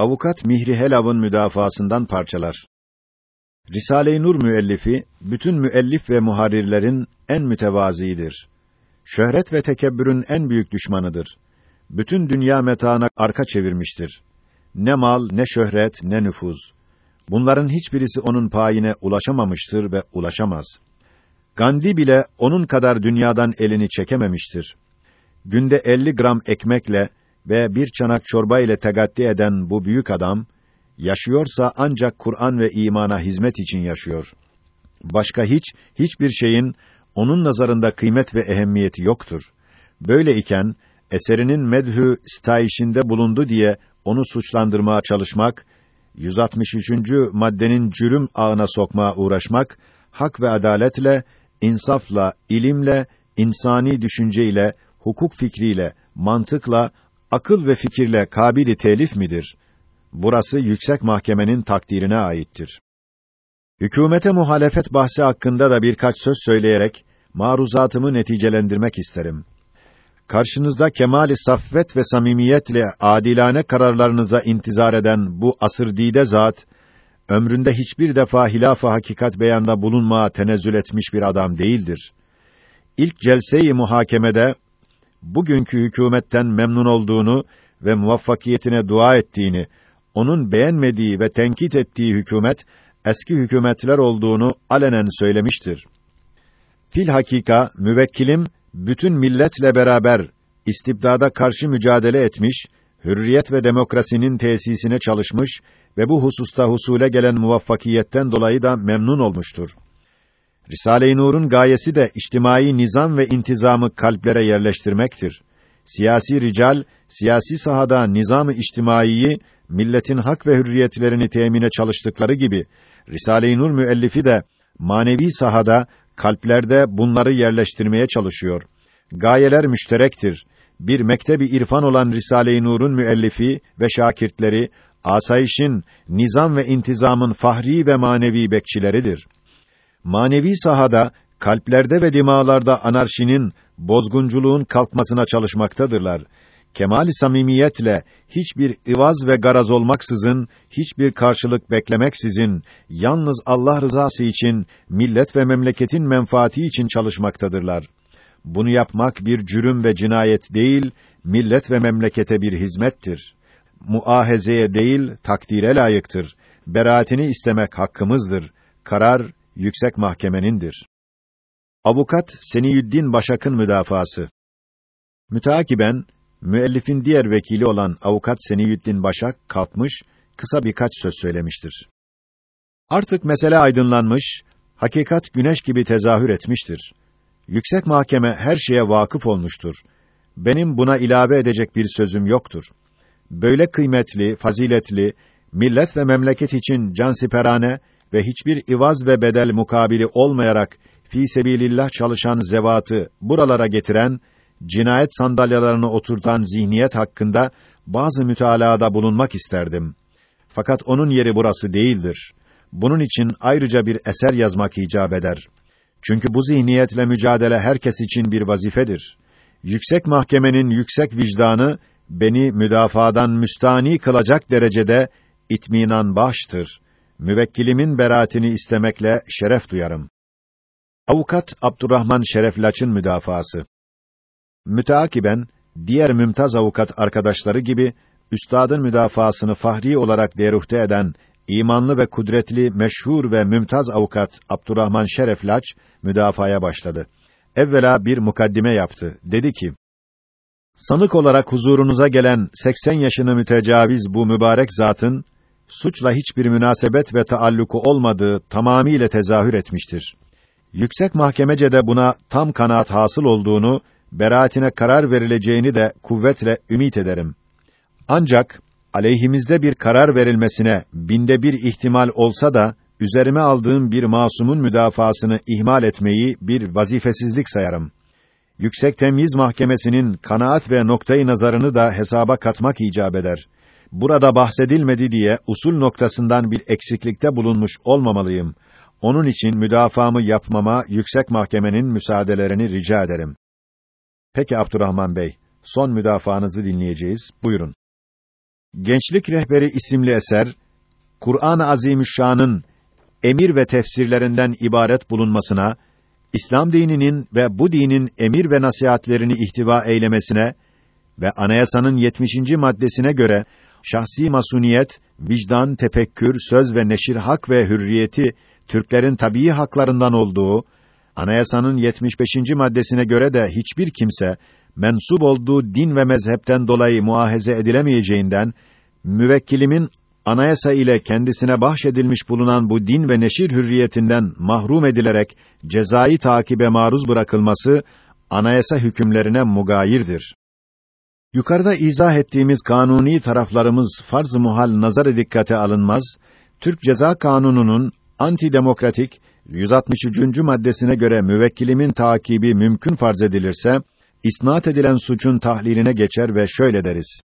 Avukat Mihri Helav'ın müdafasından parçalar. Risale-i Nur müellifi bütün müellif ve muharrirlerin en mütevaziidir. Şöhret ve tekebbürün en büyük düşmanıdır. Bütün dünya metaına arka çevirmiştir. Ne mal, ne şöhret, ne nüfuz. Bunların hiçbirisi onun payine ulaşamamıştır ve ulaşamaz. Gandhi bile onun kadar dünyadan elini çekememiştir. Günde 50 gram ekmekle ve bir çanak çorba ile tegaddi eden bu büyük adam, yaşıyorsa ancak Kur'an ve imana hizmet için yaşıyor. Başka hiç, hiçbir şeyin onun nazarında kıymet ve ehemmiyeti yoktur. Böyle iken, eserinin medhü stayişinde bulundu diye onu suçlandırmaya çalışmak, 163. maddenin cürüm ağına sokmaya uğraşmak, hak ve adaletle, insafla, ilimle, insani düşünceyle, hukuk fikriyle, mantıkla, akıl ve fikirle kabili telif midir? Burası yüksek mahkemenin takdirine aittir. Hükümete muhalefet bahsi hakkında da birkaç söz söyleyerek maruzatımı neticelendirmek isterim. Karşınızda kemali saffet ve samimiyetle adilane kararlarınıza intizar eden bu asır dide zat, ömründe hiçbir defa hilaf-ı hakikat beyanda bulunmaya tenezzül etmiş bir adam değildir. İlk celse-i muhakemede bugünkü hükümetten memnun olduğunu ve muvaffakiyetine dua ettiğini, onun beğenmediği ve tenkit ettiği hükümet eski hükümetler olduğunu alenen söylemiştir. Fil hakika müvekkilim bütün milletle beraber istibdada karşı mücadele etmiş, hürriyet ve demokrasinin tesisine çalışmış ve bu hususta husule gelen muvaffakiyetten dolayı da memnun olmuştur. Risale-i Nur'un gayesi de içtimai nizam ve intizamı kalplere yerleştirmektir. Siyasi rical, siyasi sahada nizam-ı içtimaiyi, milletin hak ve hürriyetlerini temine çalıştıkları gibi, Risale-i Nur müellifi de, manevi sahada, kalplerde bunları yerleştirmeye çalışıyor. Gayeler müşterektir. Bir mektebi irfan olan Risale-i Nur'un müellifi ve şakirtleri, asayişin, nizam ve intizamın fahri ve manevi bekçileridir manevi sahada, kalplerde ve dimalarda anarşinin, bozgunculuğun kalkmasına çalışmaktadırlar. Kemali samimiyetle, hiçbir ivaz ve garaz olmaksızın, hiçbir karşılık beklemeksizin, yalnız Allah rızası için, millet ve memleketin menfaati için çalışmaktadırlar. Bunu yapmak bir cürüm ve cinayet değil, millet ve memlekete bir hizmettir. Muahezeye değil, takdire layıktır. Beraatini istemek hakkımızdır. Karar yüksek mahkemenindir. Avukat Seniyüddin Başak'ın müdafası. Müteakiben müellifin diğer vekili olan avukat Seniyüddin Başak kalkmış, kısa birkaç söz söylemiştir. Artık mesele aydınlanmış, hakikat güneş gibi tezahür etmiştir. Yüksek mahkeme her şeye vakıf olmuştur. Benim buna ilave edecek bir sözüm yoktur. Böyle kıymetli, faziletli, millet ve memleket için cansiperane ve hiçbir ivaz ve bedel mukabili olmayarak fi sebilillah çalışan zevatı buralara getiren, cinayet sandalyalarını oturtan zihniyet hakkında bazı mütalaada bulunmak isterdim. Fakat onun yeri burası değildir. Bunun için ayrıca bir eser yazmak icap eder. Çünkü bu zihniyetle mücadele herkes için bir vazifedir. Yüksek mahkemenin yüksek vicdanı beni müdafadan müstani kılacak derecede itminan baştır müvekkilimin beraatini istemekle şeref duyarım. Avukat Abdurrahman Şereflaç'ın müdafası. Müteakiben diğer mümtaz avukat arkadaşları gibi üstadın müdafasını fahri olarak deruhte eden imanlı ve kudretli meşhur ve mümtaz avukat Abdurrahman Şereflaç müdafaya başladı. Evvela bir mukaddime yaptı. Dedi ki: Sanık olarak huzurunuza gelen 80 yaşını mütecaviz bu mübarek zatın suçla hiçbir münasebet ve taalluku olmadığı tamamiyle tezahür etmiştir. Yüksek mahkemece de buna tam kanaat hasıl olduğunu, beraatine karar verileceğini de kuvvetle ümit ederim. Ancak aleyhimizde bir karar verilmesine binde bir ihtimal olsa da üzerime aldığım bir masumun müdafasını ihmal etmeyi bir vazifesizlik sayarım. Yüksek Temyiz Mahkemesi'nin kanaat ve noktayı nazarını da hesaba katmak icap eder burada bahsedilmedi diye usul noktasından bir eksiklikte bulunmuş olmamalıyım. Onun için müdafamı yapmama yüksek mahkemenin müsaadelerini rica ederim. Peki Abdurrahman Bey, son müdafaanızı dinleyeceğiz. Buyurun. Gençlik Rehberi isimli eser, Kur'an-ı Azimüşşan'ın emir ve tefsirlerinden ibaret bulunmasına, İslam dininin ve bu dinin emir ve nasihatlerini ihtiva eylemesine ve anayasanın 70. maddesine göre şahsi masuniyet, vicdan, tefekkür, söz ve neşir hak ve hürriyeti Türklerin tabii haklarından olduğu, anayasanın 75. maddesine göre de hiçbir kimse mensup olduğu din ve mezhepten dolayı muahaze edilemeyeceğinden müvekkilimin anayasa ile kendisine bahşedilmiş bulunan bu din ve neşir hürriyetinden mahrum edilerek cezai takibe maruz bırakılması anayasa hükümlerine mugayirdir. Yukarıda izah ettiğimiz kanuni taraflarımız farz-ı muhal nazarı dikkate alınmaz. Türk Ceza Kanunu'nun antidemokratik 163. maddesine göre müvekkilimin takibi mümkün farz edilirse isnat edilen suçun tahliline geçer ve şöyle deriz.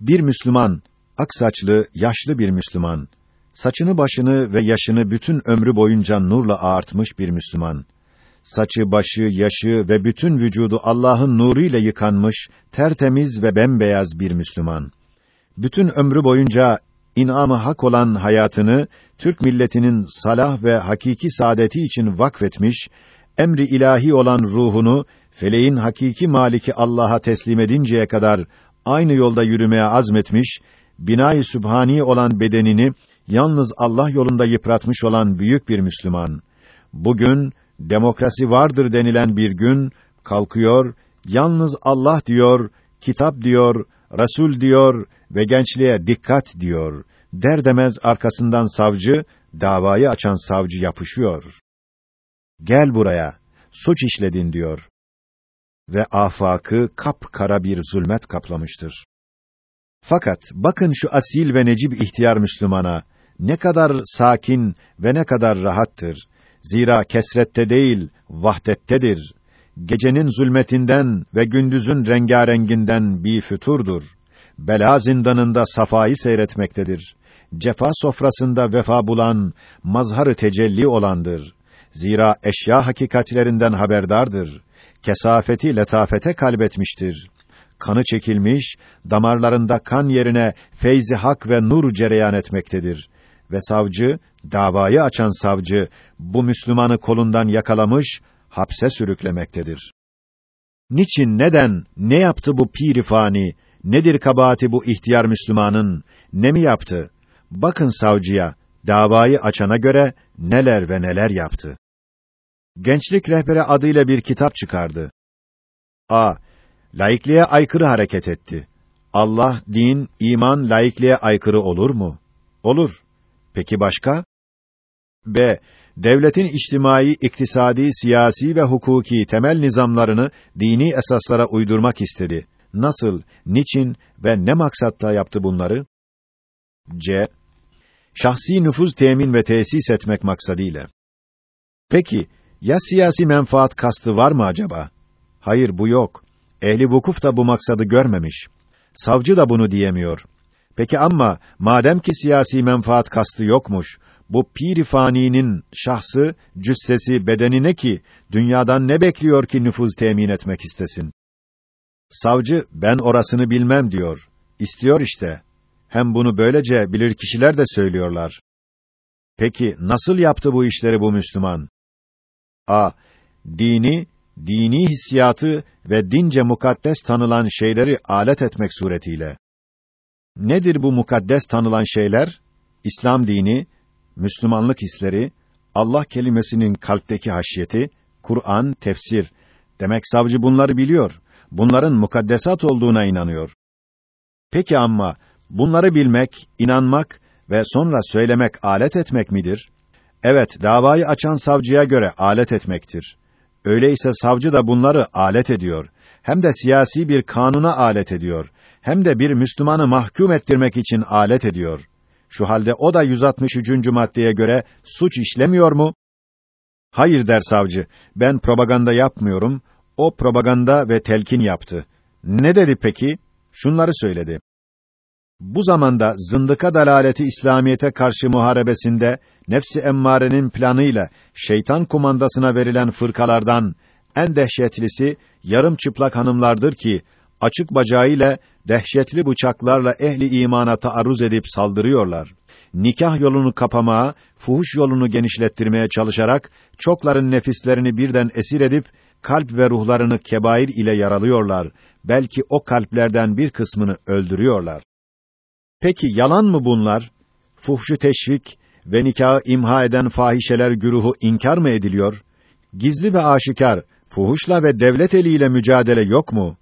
Bir Müslüman, aksaçlı, yaşlı bir Müslüman, saçını başını ve yaşını bütün ömrü boyunca nurla ağartmış bir Müslüman, saçı, başı, yaşı ve bütün vücudu Allah'ın nuru ile yıkanmış, tertemiz ve bembeyaz bir Müslüman. Bütün ömrü boyunca inamı hak olan hayatını Türk milletinin salah ve hakiki saadeti için vakfetmiş, emri ilahi olan ruhunu feleğin hakiki maliki Allah'a teslim edinceye kadar aynı yolda yürümeye azmetmiş, binayı sübhani olan bedenini yalnız Allah yolunda yıpratmış olan büyük bir Müslüman. Bugün demokrasi vardır denilen bir gün kalkıyor, yalnız Allah diyor, kitap diyor, Resul diyor ve gençliğe dikkat diyor. Der demez arkasından savcı, davayı açan savcı yapışıyor. Gel buraya, suç işledin diyor. Ve afakı kapkara bir zulmet kaplamıştır. Fakat bakın şu asil ve necip ihtiyar Müslümana, ne kadar sakin ve ne kadar rahattır. Zira kesrette değil, vahdettedir. Gecenin zulmetinden ve gündüzün rengarenginden bir füturdur. Bela zindanında safayı seyretmektedir. Cefa sofrasında vefa bulan, mazharı tecelli olandır. Zira eşya hakikatlerinden haberdardır. Kesafeti letafete kalbetmiştir. Kanı çekilmiş, damarlarında kan yerine feyzi hak ve nur cereyan etmektedir. Ve savcı, davayı açan savcı, bu Müslümanı kolundan yakalamış, hapse sürüklemektedir. Niçin, neden, ne yaptı bu pirifani, nedir kabahati bu ihtiyar Müslümanın, ne mi yaptı? Bakın savcıya, davayı açana göre neler ve neler yaptı. Gençlik Rehberi adıyla bir kitap çıkardı. A. Laikliğe aykırı hareket etti. Allah, din, iman laikliğe aykırı olur mu? Olur. Peki başka? B. Devletin içtimai, iktisadi, siyasi ve hukuki temel nizamlarını dini esaslara uydurmak istedi. Nasıl, niçin ve ne maksatla yaptı bunları? C. Şahsi nüfuz temin ve tesis etmek maksadıyla. Peki, ya siyasi menfaat kastı var mı acaba? Hayır, bu yok. Ehli vukuf da bu maksadı görmemiş. Savcı da bunu diyemiyor. Peki ama madem ki siyasi menfaat kastı yokmuş, bu pir faninin şahsı, cüssesi, bedenine ki dünyadan ne bekliyor ki nüfuz temin etmek istesin? Savcı ben orasını bilmem diyor. İstiyor işte. Hem bunu böylece bilir kişiler de söylüyorlar. Peki nasıl yaptı bu işleri bu Müslüman? A. Dini, dini hissiyatı ve dince mukaddes tanılan şeyleri alet etmek suretiyle. Nedir bu mukaddes tanılan şeyler? İslam dini, Müslümanlık hisleri, Allah kelimesinin kalpteki haşyeti, Kur'an, tefsir. Demek savcı bunları biliyor. Bunların mukaddesat olduğuna inanıyor. Peki ama bunları bilmek, inanmak ve sonra söylemek alet etmek midir? Evet, davayı açan savcıya göre alet etmektir. Öyleyse savcı da bunları alet ediyor. Hem de siyasi bir kanuna alet ediyor. Hem de bir Müslümanı mahkum ettirmek için alet ediyor. Şu halde o da 163. maddeye göre suç işlemiyor mu? Hayır der savcı. Ben propaganda yapmıyorum. O propaganda ve telkin yaptı. Ne dedi peki? Şunları söyledi. Bu zamanda zındıka dalaleti İslamiyete karşı muharebesinde nefsi emmarenin planıyla şeytan kumandasına verilen fırkalardan en dehşetlisi yarım çıplak hanımlardır ki açık bacağıyla dehşetli bıçaklarla ehli imana taarruz edip saldırıyorlar. Nikah yolunu kapamaya, fuhuş yolunu genişlettirmeye çalışarak çokların nefislerini birden esir edip kalp ve ruhlarını kebair ile yaralıyorlar. Belki o kalplerden bir kısmını öldürüyorlar. Peki yalan mı bunlar? Fuhşu teşvik ve nikahı imha eden fahişeler güruhu inkar mı ediliyor? Gizli ve aşikar fuhuşla ve devlet eliyle mücadele yok mu?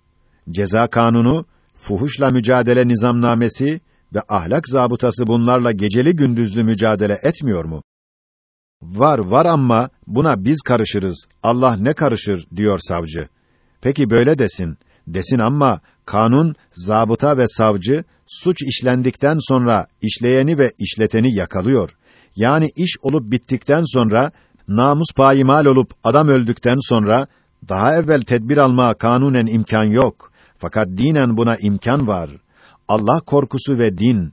Ceza kanunu, fuhuşla mücadele nizamnamesi ve ahlak zabıtası bunlarla geceli gündüzlü mücadele etmiyor mu? Var var ama buna biz karışırız. Allah ne karışır diyor savcı. Peki böyle desin. Desin ama kanun, zabıta ve savcı suç işlendikten sonra işleyeni ve işleteni yakalıyor. Yani iş olup bittikten sonra namus payimal olup adam öldükten sonra daha evvel tedbir alma kanunen imkan yok. Fakat dinen buna imkan var. Allah korkusu ve din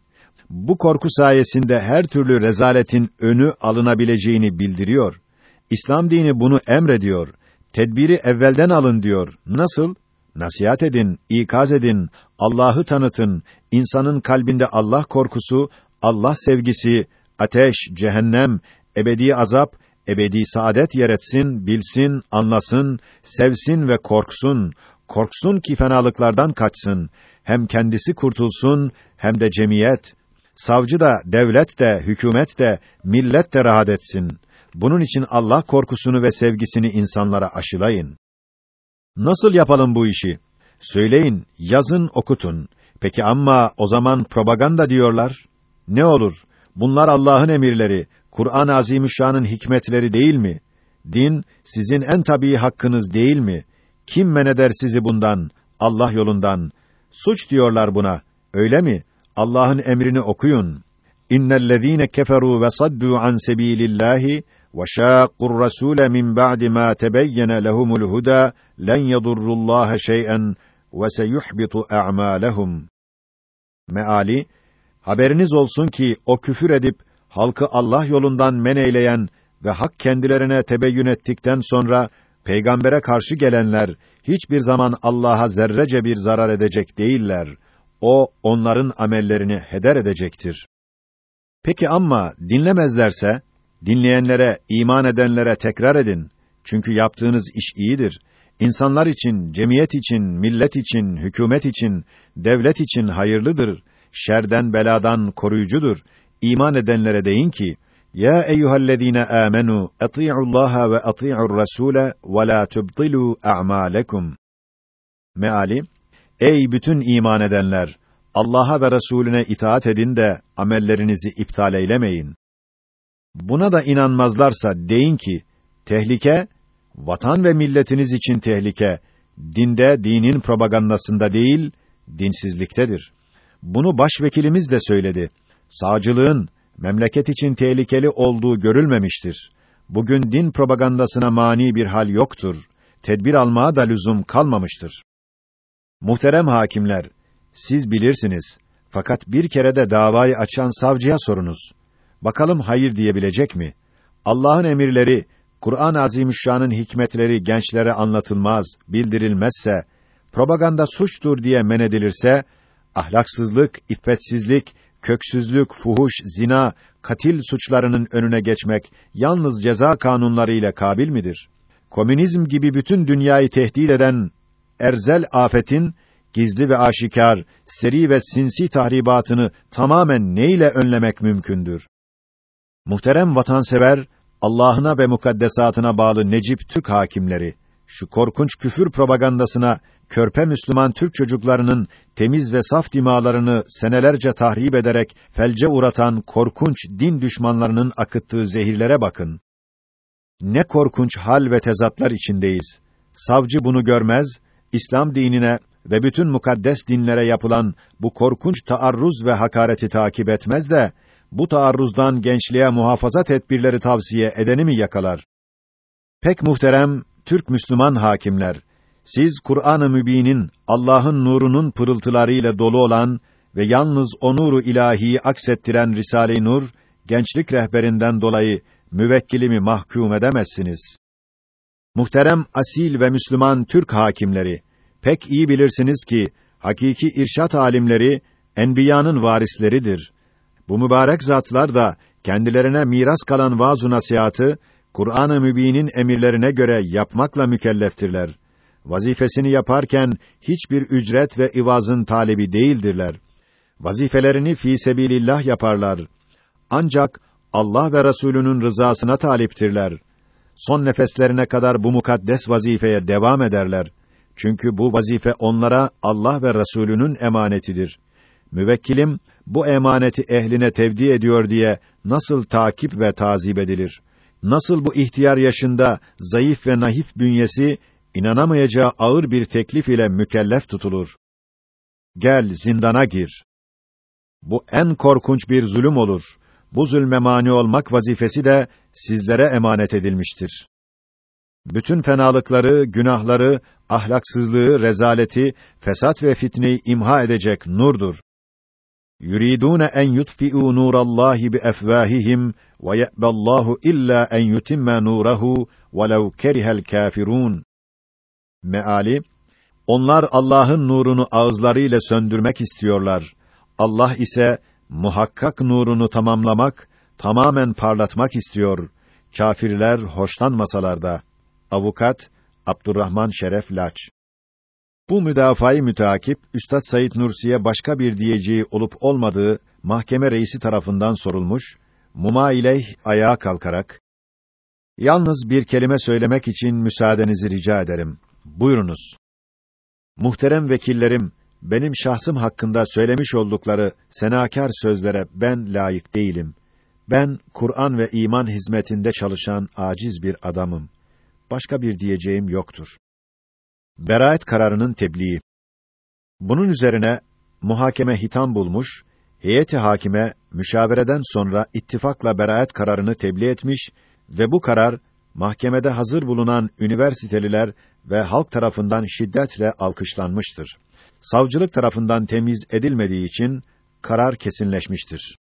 bu korku sayesinde her türlü rezaletin önü alınabileceğini bildiriyor. İslam dini bunu emrediyor. Tedbiri evvelden alın diyor. Nasıl? Nasihat edin, ikaz edin, Allah'ı tanıtın. İnsanın kalbinde Allah korkusu, Allah sevgisi, ateş, cehennem, ebedi azap, ebedi saadet yer etsin, bilsin, anlasın, sevsin ve korksun. Korksun ki fenalıklardan kaçsın. Hem kendisi kurtulsun, hem de cemiyet. Savcı da, devlet de, hükümet de, millet de rahat etsin. Bunun için Allah korkusunu ve sevgisini insanlara aşılayın. Nasıl yapalım bu işi? Söyleyin, yazın, okutun. Peki ama o zaman propaganda diyorlar. Ne olur? Bunlar Allah'ın emirleri, Kur'an-ı Azimüşşan'ın hikmetleri değil mi? Din sizin en tabii hakkınız değil mi? Kim men eder sizi bundan, Allah yolundan? Suç diyorlar buna. Öyle mi? Allah'ın emrini okuyun. İnnellezîne keferû ve saddû an sebîlillâhi ve şâkkur rasûle min ba'di mâ tebeyyene lehumul hudâ len yedurrullâhe şey'en ve seyuhbitu a'mâlehum. Meali Haberiniz olsun ki o küfür edip halkı Allah yolundan men eyleyen ve hak kendilerine tebeyyün ettikten sonra peygambere karşı gelenler hiçbir zaman Allah'a zerrece bir zarar edecek değiller. O onların amellerini heder edecektir. Peki ama dinlemezlerse dinleyenlere, iman edenlere tekrar edin. Çünkü yaptığınız iş iyidir. İnsanlar için, cemiyet için, millet için, hükümet için, devlet için hayırlıdır. Şerden, beladan koruyucudur. İman edenlere deyin ki: Ya eyyuhellezine amenu atii'ullaha ve atii'ur rasule ve la tubtilu a'malekum. Meali: Ey bütün iman edenler, Allah'a ve Resulüne itaat edin de amellerinizi iptal eylemeyin. Buna da inanmazlarsa deyin ki tehlike vatan ve milletiniz için tehlike dinde dinin propagandasında değil dinsizliktedir. Bunu başvekilimiz de söyledi. Sağcılığın memleket için tehlikeli olduğu görülmemiştir. Bugün din propagandasına mani bir hal yoktur. Tedbir almaya da lüzum kalmamıştır. Muhterem hakimler, siz bilirsiniz. Fakat bir kere de davayı açan savcıya sorunuz. Bakalım hayır diyebilecek mi? Allah'ın emirleri, Kur'an-ı Azimüşşan'ın hikmetleri gençlere anlatılmaz, bildirilmezse, propaganda suçtur diye men edilirse, ahlaksızlık, iffetsizlik, köksüzlük, fuhuş, zina, katil suçlarının önüne geçmek yalnız ceza kanunlarıyla kabil midir? Komünizm gibi bütün dünyayı tehdit eden erzel afetin gizli ve aşikar, seri ve sinsi tahribatını tamamen neyle önlemek mümkündür? Muhterem vatansever, Allah'ına ve mukaddesatına bağlı Necip Türk hakimleri, şu korkunç küfür propagandasına körpe Müslüman Türk çocuklarının temiz ve saf dimalarını senelerce tahrip ederek felce uğratan korkunç din düşmanlarının akıttığı zehirlere bakın. Ne korkunç hal ve tezatlar içindeyiz. Savcı bunu görmez, İslam dinine ve bütün mukaddes dinlere yapılan bu korkunç taarruz ve hakareti takip etmez de bu taarruzdan gençliğe muhafaza tedbirleri tavsiye edeni mi yakalar? Pek muhterem Türk Müslüman hakimler, siz Kur'an-ı Mübin'in Allah'ın nurunun pırıltılarıyla dolu olan ve yalnız o nuru ilahiyi aksettiren Risale-i Nur gençlik rehberinden dolayı müvekkilimi mahkum edemezsiniz. Muhterem asil ve Müslüman Türk hakimleri, Pek iyi bilirsiniz ki hakiki irşat alimleri enbiyanın varisleridir. Bu mübarek zatlar da kendilerine miras kalan vaaz nasihatı Kur'an-ı Mübin'in emirlerine göre yapmakla mükelleftirler. Vazifesini yaparken hiçbir ücret ve ivazın talebi değildirler. Vazifelerini fi sebilillah yaparlar. Ancak Allah ve Resulünün rızasına taliptirler. Son nefeslerine kadar bu mukaddes vazifeye devam ederler. Çünkü bu vazife onlara Allah ve Resulünün emanetidir. Müvekkilim bu emaneti ehline tevdi ediyor diye nasıl takip ve tazip edilir? Nasıl bu ihtiyar yaşında zayıf ve nahif bünyesi inanamayacağı ağır bir teklif ile mükellef tutulur? Gel zindana gir. Bu en korkunç bir zulüm olur. Bu zulme mani olmak vazifesi de sizlere emanet edilmiştir. Bütün fenalıkları, günahları, ahlaksızlığı, rezaleti, fesat ve fitneyi imha edecek nurdur. yuridun en yutfi'u nurallahi bi efvahihim ve ye'ballahu illa en yutimme nurahu velau kerihel kafirun. Meali Onlar Allah'ın nurunu ağızlarıyla söndürmek istiyorlar. Allah ise muhakkak nurunu tamamlamak, tamamen parlatmak istiyor. Kafirler hoşlanmasalar da. Avukat Abdurrahman Şeref Laç bu müdafayı mütakip Üstad Said Nursi'ye başka bir diyeceği olup olmadığı mahkeme reisi tarafından sorulmuş. Mumaileyh ayağa kalkarak Yalnız bir kelime söylemek için müsaadenizi rica ederim. Buyurunuz. Muhterem vekillerim, benim şahsım hakkında söylemiş oldukları senakar sözlere ben layık değilim. Ben Kur'an ve iman hizmetinde çalışan aciz bir adamım. Başka bir diyeceğim yoktur. Beraat kararının tebliği. Bunun üzerine muhakeme hitam bulmuş, heyeti hakime müşavereden sonra ittifakla beraat kararını tebliğ etmiş ve bu karar mahkemede hazır bulunan üniversiteliler ve halk tarafından şiddetle alkışlanmıştır. Savcılık tarafından temiz edilmediği için karar kesinleşmiştir.